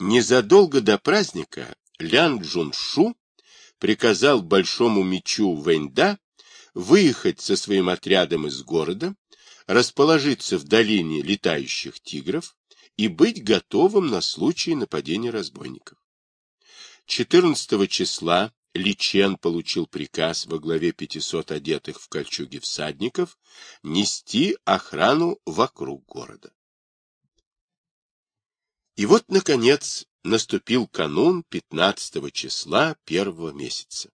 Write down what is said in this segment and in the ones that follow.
Незадолго до праздника Лян Джуншу приказал большому мечу Вэньда выехать со своим отрядом из города, расположиться в долине летающих тигров и быть готовым на случай нападения разбойников. 14 числа Личен получил приказ во главе 500 одетых в кольчуги всадников нести охрану вокруг города. И вот, наконец, наступил канун 15 числа первого месяца.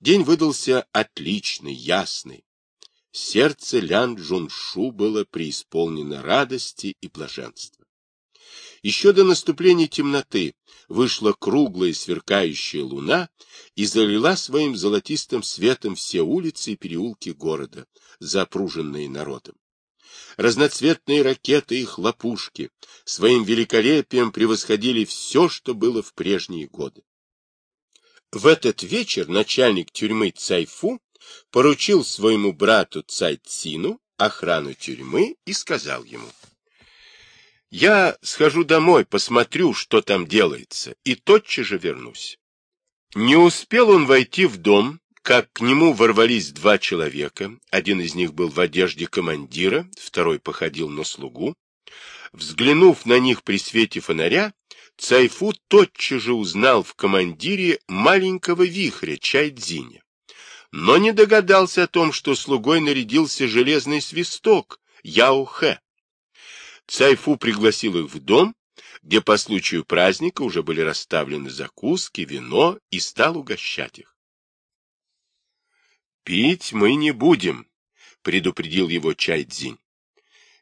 День выдался отличный, ясный. Сердце Лян Джуншу было преисполнено радости и блаженства. Еще до наступления темноты вышла круглая сверкающая луна и залила своим золотистым светом все улицы и переулки города, запруженные народом. Разноцветные ракеты и хлопушки своим великолепием превосходили все, что было в прежние годы. В этот вечер начальник тюрьмы Цайфу поручил своему брату Цайцину охрану тюрьмы и сказал ему, «Я схожу домой, посмотрю, что там делается, и тотчас же вернусь». Не успел он войти в дом, как к нему ворвались два человека, один из них был в одежде командира, второй походил на слугу. Взглянув на них при свете фонаря, Цайфу тотчас же узнал в командире маленького вихря Чайдзиня, но не догадался о том, что слугой нарядился железный свисток Яохэ. Цайфу пригласил их в дом, где по случаю праздника уже были расставлены закуски, вино, и стал угощать их. «Пить мы не будем», — предупредил его Чайдзинь.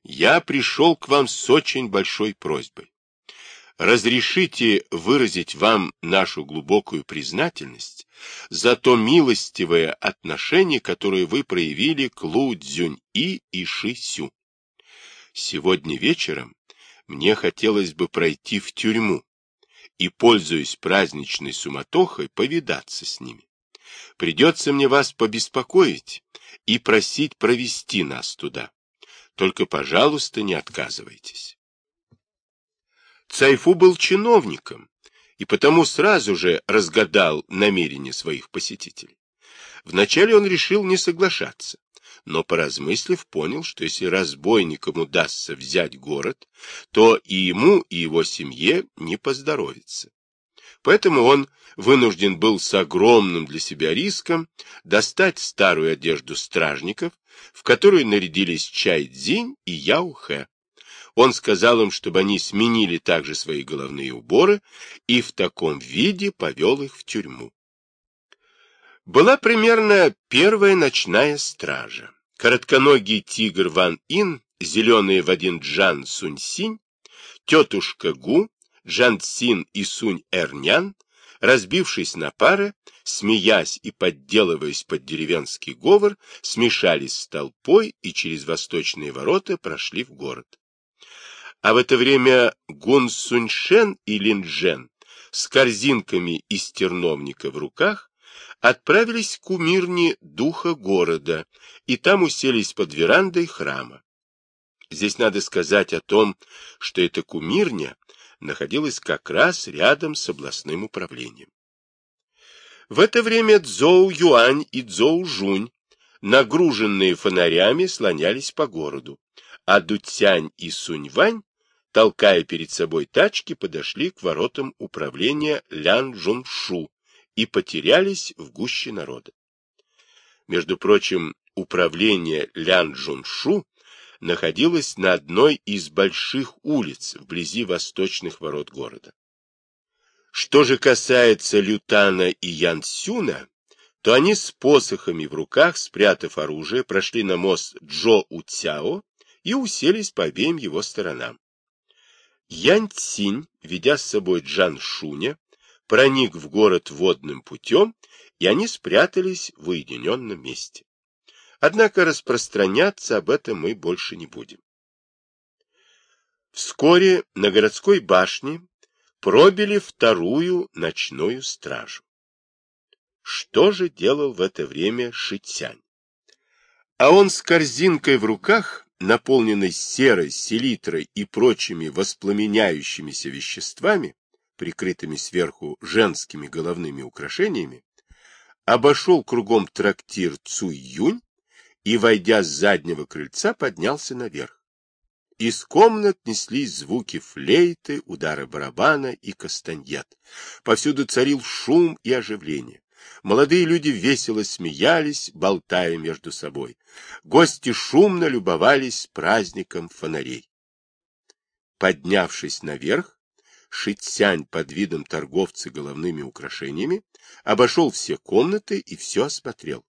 «Я пришел к вам с очень большой просьбой разрешите выразить вам нашу глубокую признательность за то милостивое отношение, которое вы проявили к Лу Цзюнь-И и Ши Сю. Сегодня вечером мне хотелось бы пройти в тюрьму и, пользуясь праздничной суматохой, повидаться с ними. Придется мне вас побеспокоить и просить провести нас туда. Только, пожалуйста, не отказывайтесь. Цайфу был чиновником и потому сразу же разгадал намерения своих посетителей. Вначале он решил не соглашаться, но, поразмыслив, понял, что если разбойникам удастся взять город, то и ему, и его семье не поздоровится. Поэтому он вынужден был с огромным для себя риском достать старую одежду стражников, в которую нарядились Чай Цзинь и Яо Хэ. Он сказал им, чтобы они сменили также свои головные уборы, и в таком виде повел их в тюрьму. Была примерно первая ночная стража. Коротконогий тигр Ван Ин, зеленый в один Джан Сунь Синь, тетушка Гу, Джан Цин и Сунь Эрнян, разбившись на пары, смеясь и подделываясь под деревенский говор, смешались с толпой и через восточные ворота прошли в город. А в это время Гун Суньшен и Линджен с корзинками из терновника в руках отправились к кумирне духа города и там уселись под верандой храма. Здесь надо сказать о том, что эта кумирня находилась как раз рядом с областным управлением. В это время Цзоу Юань и Цзоу Жунь, нагруженные фонарями, слонялись по городу, а Дуцянь и Суньвань толкая перед собой тачки, подошли к воротам управления Лян Жуншу и потерялись в гуще народа. Между прочим, управление Лян Жуншу находилось на одной из больших улиц вблизи восточных ворот города. Что же касается Лютана и Янсюна, то они с посохами в руках, спрятав оружие, прошли на мост Джо Уцяо и уселись по обеим его сторонам. Янь Цинь, ведя с собой Джан Шуня, проник в город водным путем, и они спрятались в уединенном месте. Однако распространяться об этом мы больше не будем. Вскоре на городской башне пробили вторую ночную стражу. Что же делал в это время Шитянь? А он с корзинкой в руках наполненной серой, селитрой и прочими воспламеняющимися веществами, прикрытыми сверху женскими головными украшениями, обошел кругом трактир Цуй-Юнь и, войдя с заднего крыльца, поднялся наверх. Из комнат неслись звуки флейты, удара барабана и кастаньет. Повсюду царил шум и оживление. Молодые люди весело смеялись, болтая между собой. Гости шумно любовались праздником фонарей. Поднявшись наверх, Шитсянь под видом торговца головными украшениями обошел все комнаты и все осмотрел.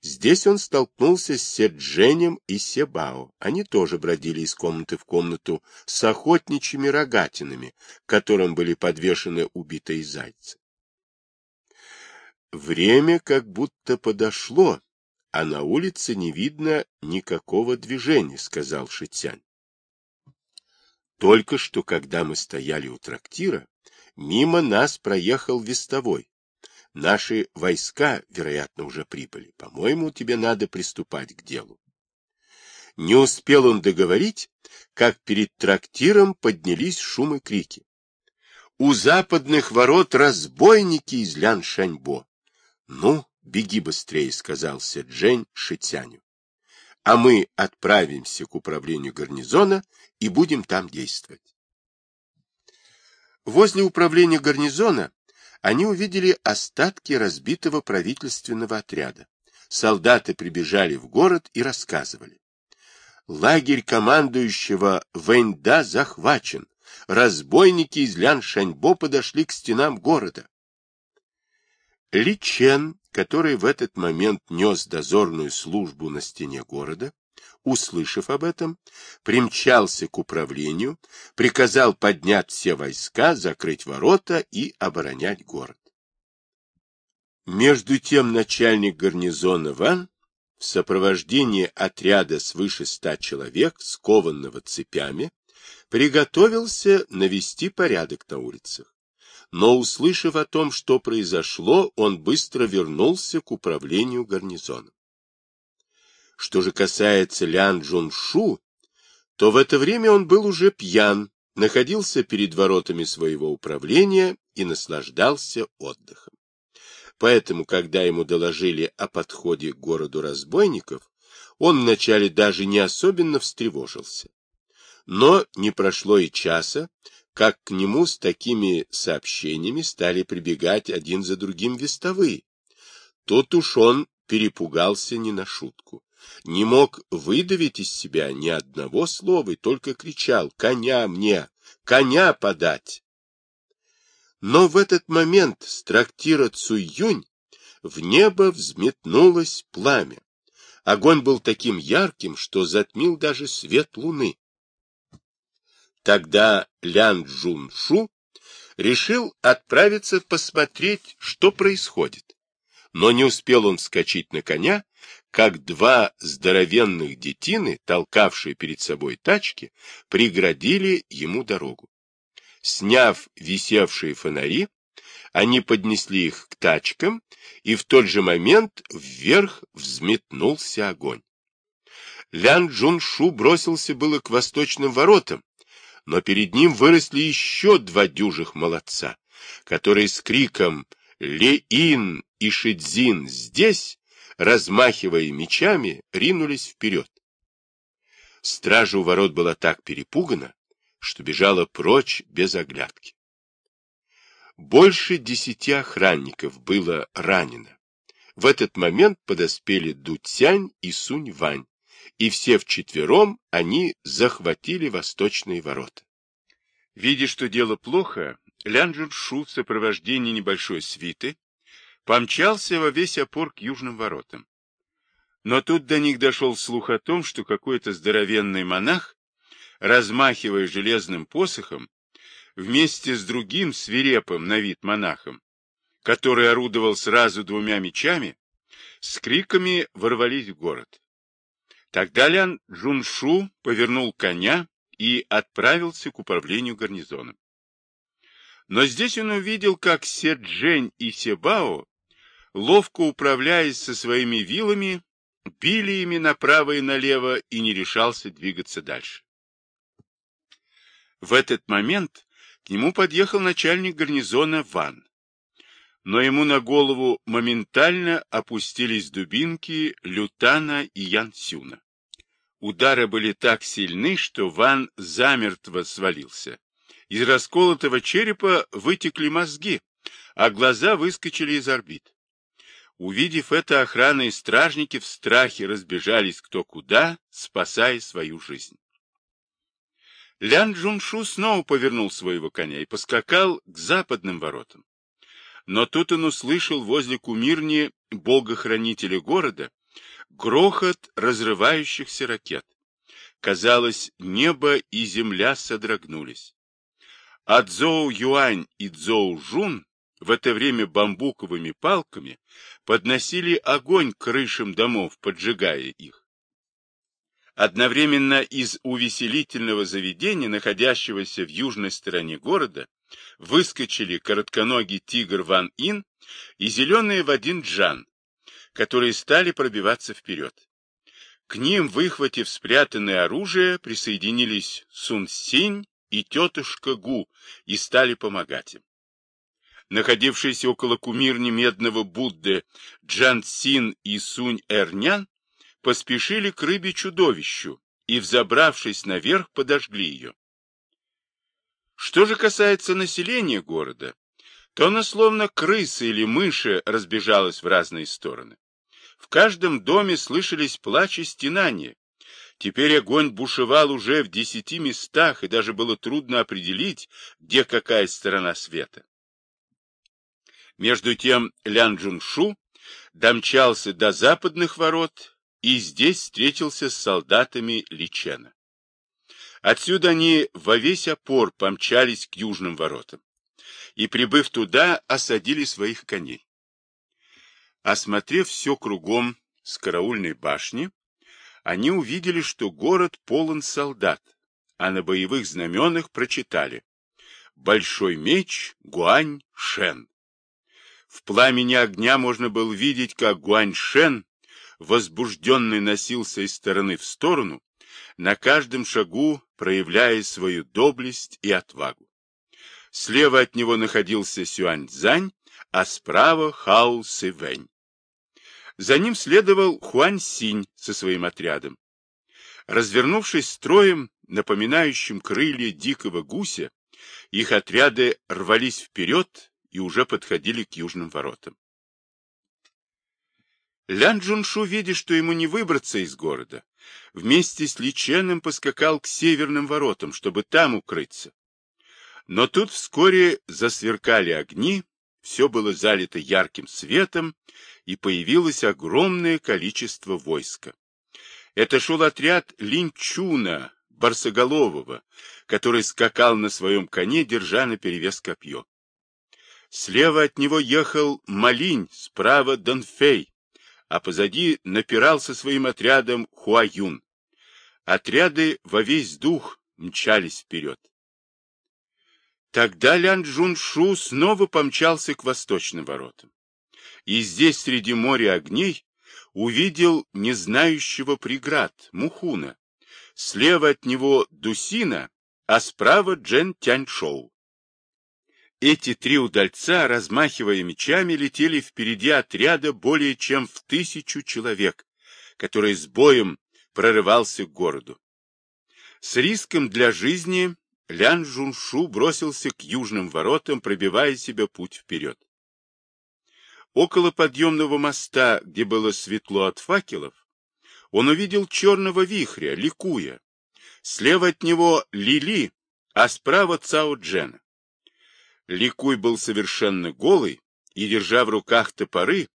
Здесь он столкнулся с Седженем и Себао. Они тоже бродили из комнаты в комнату с охотничьими рогатинами, которым были подвешены убитые зайцы. Время как будто подошло, а на улице не видно никакого движения, сказал Шитянь. Только что, когда мы стояли у трактира, мимо нас проехал вестовой. Наши войска, вероятно, уже прибыли. По-моему, тебе надо приступать к делу. Не успел он договорить, как перед трактиром поднялись шум и крики. У западных ворот разбойники из Ляншаньбо. Ну, беги быстрее, сказал Седжень Шитяню. А мы отправимся к управлению гарнизона и будем там действовать. Возле управления гарнизона они увидели остатки разбитого правительственного отряда. Солдаты прибежали в город и рассказывали. Лагерь командующего Вэньда захвачен. Разбойники из Лян-Шаньбо подошли к стенам города. Ли Чен, который в этот момент нес дозорную службу на стене города, услышав об этом, примчался к управлению, приказал поднять все войска, закрыть ворота и оборонять город. Между тем начальник гарнизона Ван в сопровождении отряда свыше ста человек, скованного цепями, приготовился навести порядок на улицах. Но, услышав о том, что произошло, он быстро вернулся к управлению гарнизоном. Что же касается Лян Джуншу, то в это время он был уже пьян, находился перед воротами своего управления и наслаждался отдыхом. Поэтому, когда ему доложили о подходе к городу разбойников, он вначале даже не особенно встревожился. Но не прошло и часа, как к нему с такими сообщениями стали прибегать один за другим вестовые. Тут уж он перепугался не на шутку не мог выдавить из себя ни одного слова и только кричал «Коня мне! Коня подать!». Но в этот момент с трактира Цуюнь в небо взметнулось пламя. Огонь был таким ярким, что затмил даже свет луны. Тогда Лян Джуншу решил отправиться посмотреть, что происходит. Но не успел он вскочить на коня, как два здоровенных детины, толкавшие перед собой тачки, преградили ему дорогу. Сняв висевшие фонари, они поднесли их к тачкам, и в тот же момент вверх взметнулся огонь. Лян Джуншу бросился было к восточным воротам, но перед ним выросли еще два дюжих молодца, которые с криком «Леин и Шидзин здесь!» Размахивая мечами, ринулись вперед. Стража у ворот была так перепугана, что бежала прочь без оглядки. Больше десяти охранников было ранено. В этот момент подоспели Дуцянь и Сунь-Вань, и все вчетвером они захватили восточные ворота. Видя, что дело плохо, Лян Шу в сопровождении небольшой свиты помчался во весь опор к южным воротам. Но тут до них дошел слух о том, что какой-то здоровенный монах, размахивая железным посохом, вместе с другим свирепым на вид монахом, который орудовал сразу двумя мечами, с криками ворвались в город. Тогда Лян Джуншу повернул коня и отправился к управлению гарнизоном. Но здесь он увидел, как Седжень и Себао ловко управляясь со своими вилами, били ими направо и налево и не решался двигаться дальше. В этот момент К нему подъехал начальник гарнизона Ван. Но ему на голову моментально опустились дубинки Лютана и Янсюна. Удары были так сильны, что Ван замертво свалился. Из расколотого черепа вытекли мозги, а глаза выскочили из орбит. Увидев это, охрана и стражники в страхе разбежались кто куда, спасая свою жизнь. Лян Джуншу снова повернул своего коня и поскакал к западным воротам. Но тут он услышал возле кумирни бога-хранителя города грохот разрывающихся ракет. Казалось, небо и земля содрогнулись. А Цзоу Юань и Цзоу Жун в это время бамбуковыми палками подносили огонь к крышам домов, поджигая их. Одновременно из увеселительного заведения, находящегося в южной стороне города, выскочили коротконогий тигр Ван Ин и зеленые Вадин Джан, которые стали пробиваться вперед. К ним, выхватив спрятанное оружие, присоединились Сун Синь и тетушка Гу и стали помогать им. Находившиеся около кумирни медного Будды Джан Син и Сунь Эрнян поспешили к рыбе-чудовищу и, взобравшись наверх, подожгли ее. Что же касается населения города, то оно словно крысы или мыши разбежалось в разные стороны. В каждом доме слышались плач и стенания. Теперь огонь бушевал уже в десяти местах, и даже было трудно определить, где какая сторона света. Между тем Лян Джуншу домчался до западных ворот и здесь встретился с солдатами Личена. Отсюда они во весь опор помчались к южным воротам и, прибыв туда, осадили своих коней. Осмотрев все кругом с караульной башни, они увидели, что город полон солдат, а на боевых знаменах прочитали «Большой меч Гуань Шен». В пламени огня можно было видеть, как Гуань Шен, возбужденный, носился из стороны в сторону, на каждом шагу проявляя свою доблесть и отвагу. Слева от него находился Сюань Цзань, а справа Хао Сывэнь. За ним следовал Хуань Синь со своим отрядом. Развернувшись строем, напоминающим крылья дикого гуся, их отряды рвались вперед и уже подходили к южным воротам. Лян Джуншу, видя, что ему не выбраться из города, вместе с Личеном поскакал к северным воротам, чтобы там укрыться. Но тут вскоре засверкали огни, все было залито ярким светом, и появилось огромное количество войска. Это шел отряд Линчуна, Барсоголового, который скакал на своем коне, держа на перевес копье. Слева от него ехал Малинь, справа Донфей, а позади напирал со своим отрядом Хуаюн. Отряды во весь дух мчались вперед. Тогда Лян Джуншу снова помчался к восточным воротам. И здесь, среди моря огней, увидел не знающего преград, Мухуна. Слева от него Дусина, а справа Джен Тяньшоу. Эти три удальца, размахивая мечами, летели впереди отряда более чем в тысячу человек, который с боем прорывался к городу. С риском для жизни Лян Жуншу бросился к южным воротам, пробивая себе путь вперед. Около подъемного моста, где было светло от факелов, он увидел черного вихря, ликуя. Слева от него Лили, а справа Цао Джена. Ликуй был совершенно голый и, держа в руках топоры,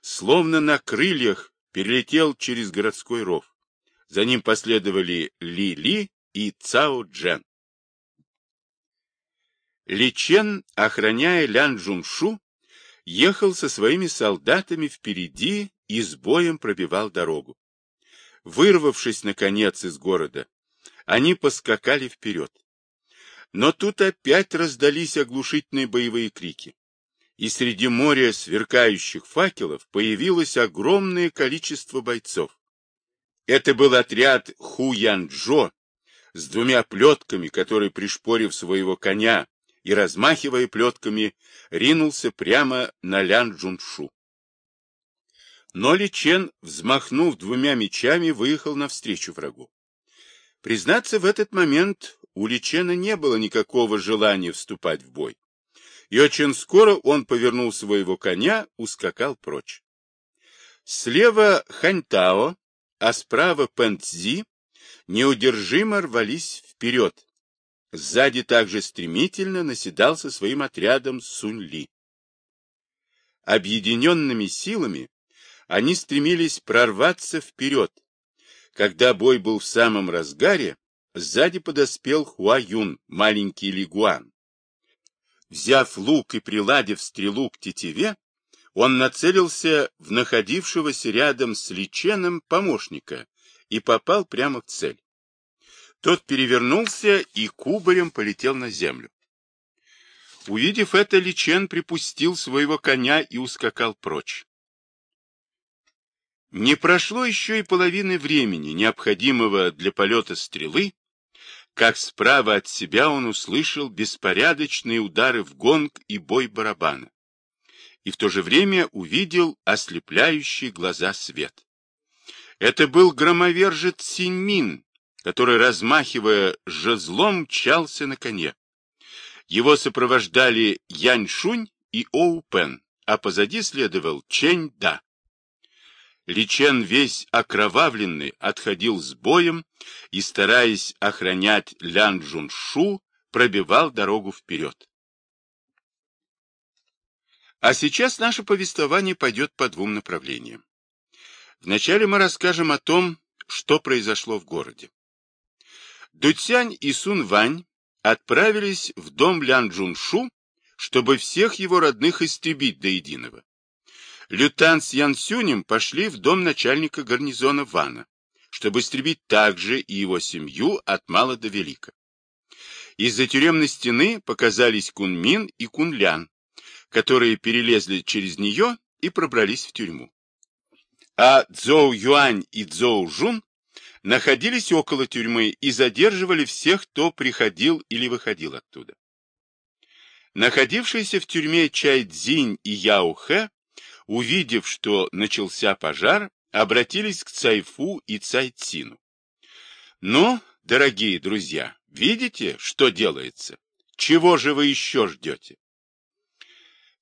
словно на крыльях перелетел через городской ров. За ним последовали Ли-Ли и Цао Джен. Ли Чен, охраняя Лян Джуншу, ехал со своими солдатами впереди и с боем пробивал дорогу. Вырвавшись, наконец, из города, они поскакали вперед. Но тут опять раздались оглушительные боевые крики. И среди моря сверкающих факелов появилось огромное количество бойцов. Это был отряд Ху Янджо с двумя плетками, который, пришпорив своего коня и, размахивая плетками, ринулся прямо на Лян Джуншу. Но Ли Чен, взмахнув двумя мечами, выехал навстречу врагу. Признаться, в этот момент у Ли Чена не было никакого желания вступать в бой. И очень скоро он повернул своего коня, ускакал прочь. Слева Ханьтао, а справа Пэнцзи неудержимо рвались вперед. Сзади также стремительно наседал со своим отрядом Сунь Ли. Объединенными силами они стремились прорваться вперед. Когда бой был в самом разгаре, сзади подоспел Хуа Юн, маленький лигуан. Взяв лук и приладив стрелу к тетиве, он нацелился в находившегося рядом с Личеном помощника и попал прямо в цель. Тот перевернулся и кубарем полетел на землю. Увидев это, Личен припустил своего коня и ускакал прочь. Не прошло еще и половины времени, необходимого для полета стрелы, как справа от себя он услышал беспорядочные удары в гонг и бой барабана. И в то же время увидел ослепляющий глаза свет. Это был громовержец Синьмин, который, размахивая жезлом, мчался на коне. Его сопровождали Яньшунь и Оу Пен, а позади следовал Чэнь Да. Личен весь окровавленный отходил с боем и, стараясь охранять Лян Джуншу, пробивал дорогу вперед. А сейчас наше повествование пойдет по двум направлениям. Вначале мы расскажем о том, что произошло в городе. Дуцянь и Сун Вань отправились в дом Лян Джуншу, чтобы всех его родных истребить до единого. Лютан с Ян Сюнем пошли в дом начальника гарнизона Вана, чтобы истребить также и его семью от мала до велика. Из-за тюремной стены показались Кунмин и Кунлян, которые перелезли через нее и пробрались в тюрьму. А Цзоу Юань и Цзоу Жун находились около тюрьмы и задерживали всех, кто приходил или выходил оттуда. Находившиеся в тюрьме Чай Цзинь и Яо Хэ увидев, что начался пожар, обратились к Цайфу и Цайцину. Ну, дорогие друзья, видите, что делается? Чего же вы еще ждете?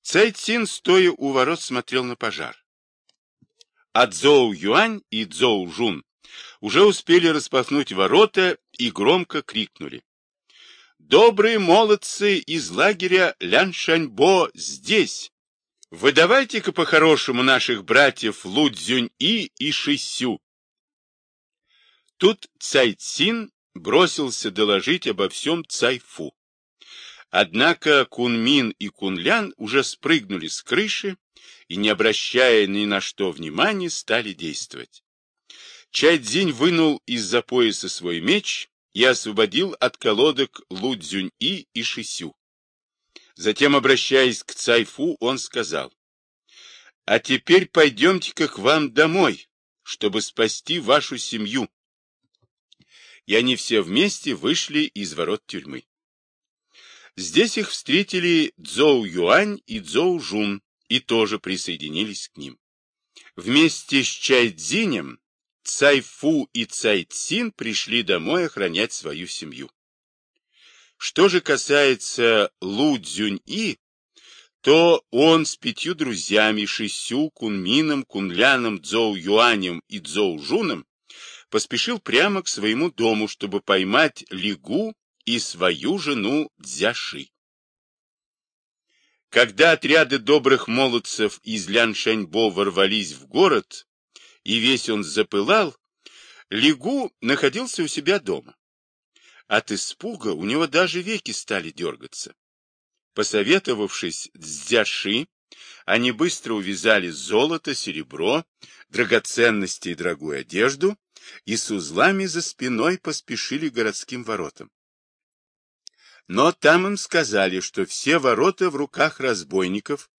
Цайцин, стоя у ворот, смотрел на пожар. А Цзоу Юань и Цзоу Жун уже успели распахнуть ворота и громко крикнули. «Добрые молодцы из лагеря Ляншаньбо здесь!» Выдавайте-ка по-хорошему наших братьев Лудзюнь-И и Шисю. Тут Цайцин бросился доложить обо всем Цайфу. Однако Кунмин и Кунлян уже спрыгнули с крыши и, не обращая ни на что внимания, стали действовать. Чайдзинь вынул из-за пояса свой меч и освободил от колодок Лудзюнь-И и Шисю. Затем, обращаясь к Цайфу, он сказал, «А теперь пойдемте-ка к вам домой, чтобы спасти вашу семью». И они все вместе вышли из ворот тюрьмы. Здесь их встретили Цзоу Юань и Цзоу Жун и тоже присоединились к ним. Вместе с Чайцзинем Цайфу и Цайцин пришли домой охранять свою семью. Что же касается Лу Цзюнь-И, то он с пятью друзьями Шисю, Кунмином, Кунляном, Цзоу Юанем и Цзоу Жуном поспешил прямо к своему дому, чтобы поймать Лигу и свою жену Дзяши. Когда отряды добрых молодцев из Ляншаньбо ворвались в город, и весь он запылал, Лигу находился у себя дома. От испуга у него даже веки стали дергаться. Посоветовавшись с Дзяши, они быстро увязали золото, серебро, драгоценности и дорогую одежду и с узлами за спиной поспешили городским воротам. Но там им сказали, что все ворота в руках разбойников,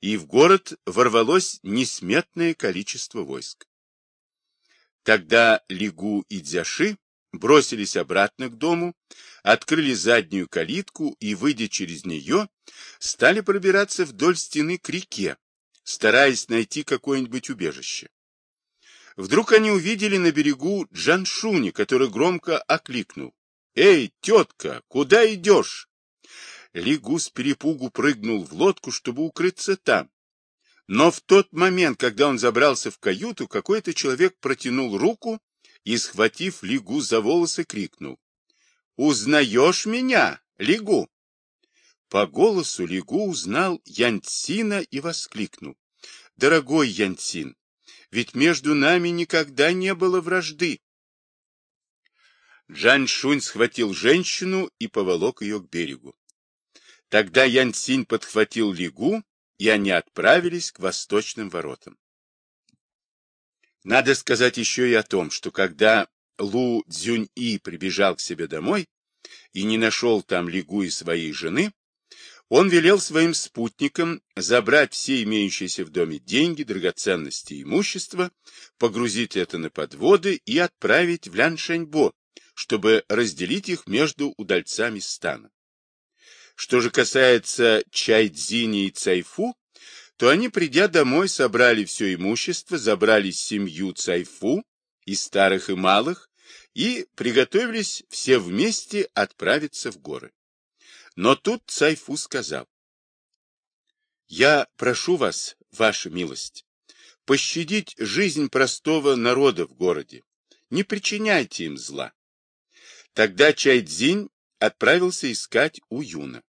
и в город ворвалось несметное количество войск. Тогда Лигу и Дзяши бросились обратно к дому, открыли заднюю калитку и, выйдя через нее, стали пробираться вдоль стены к реке, стараясь найти какое-нибудь убежище. Вдруг они увидели на берегу Джаншуни, который громко окликнул. «Эй, тетка, куда идешь?» Лигу с перепугу прыгнул в лодку, чтобы укрыться там. Но в тот момент, когда он забрался в каюту, какой-то человек протянул руку и, схватив Лигу за волосы, крикнул. «Узнаешь меня, Лигу?» По голосу Лигу узнал Янцина и воскликнул. «Дорогой Янцин, ведь между нами никогда не было вражды». Джан Шунь схватил женщину и поволок ее к берегу. Тогда Янцин подхватил Лигу, и они отправились к восточным воротам. Надо сказать еще и о том, что когда Лу Цзюнь-И прибежал к себе домой и не нашел там Лигу и своей жены, он велел своим спутникам забрать все имеющиеся в доме деньги, драгоценности и имущество, погрузить это на подводы и отправить в Ляншаньбо, чтобы разделить их между удальцами стана. Что же касается Чайдзини и Цайфу, то они, придя домой, собрали все имущество, забрали семью Цайфу, и старых, и малых, и приготовились все вместе отправиться в горы. Но тут Цайфу сказал, «Я прошу вас, ваша милость, пощадить жизнь простого народа в городе, не причиняйте им зла». Тогда Чайдзинь отправился искать Уюна.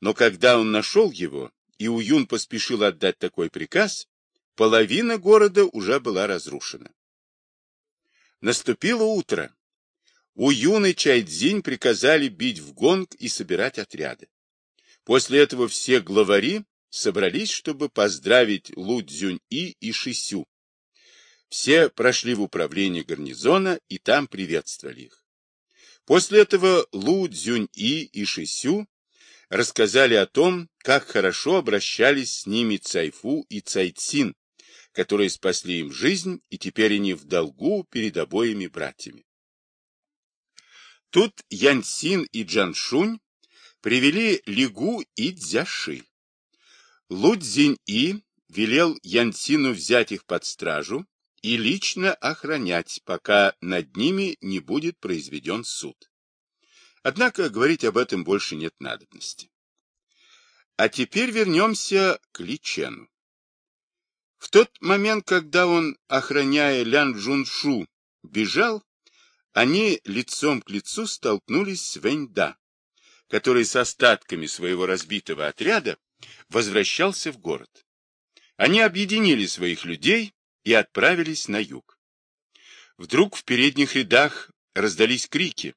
Но когда он нашел его, и Уюн поспешил отдать такой приказ, половина города уже была разрушена. Наступило утро. Уюн и Чайдзинь приказали бить в гонг и собирать отряды. После этого все главари собрались, чтобы поздравить Лу Цзюнь-И и Шисю. Все прошли в управление гарнизона и там приветствовали их. После этого Лу Цзюнь-И и Шисю рассказали о том, как хорошо обращались с ними Цайфу и Цайцин, которые спасли им жизнь, и теперь они в долгу перед обоими братьями. Тут Яньсин и Джаншунь привели Лигу и Дзяши. Лудзинь-И велел Яньсину взять их под стражу, и лично охранять, пока над ними не будет произведен суд. Однако говорить об этом больше нет надобности. А теперь вернемся к Личену. В тот момент, когда он, охраняя Лян Джуншу, бежал, они лицом к лицу столкнулись с Вэньда, который с остатками своего разбитого отряда возвращался в город. Они объединили своих людей и отправились на юг. Вдруг в передних рядах раздались крики.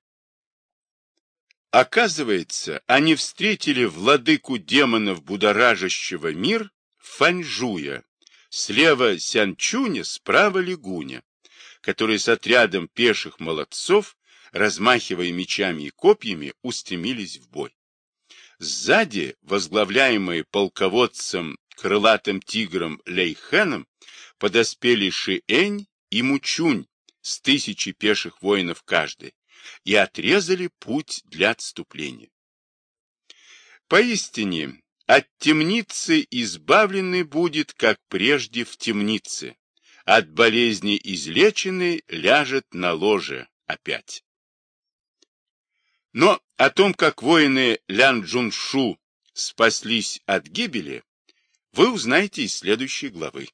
Оказывается, они встретили владыку демонов, будоражащего мир, Фаньжуя, слева Сянчуня, справа Лигуня, которые с отрядом пеших молодцов, размахивая мечами и копьями, устремились в бой. Сзади, возглавляемые полководцем крылатым тигром Лейхеном, подоспели Шиэнь и Мучунь с тысячи пеших воинов каждый и отрезали путь для отступления. Поистине, от темницы избавленный будет, как прежде в темнице, от болезни излеченный ляжет на ложе опять. Но о том, как воины Лян Джуншу спаслись от гибели, вы узнаете из следующей главы.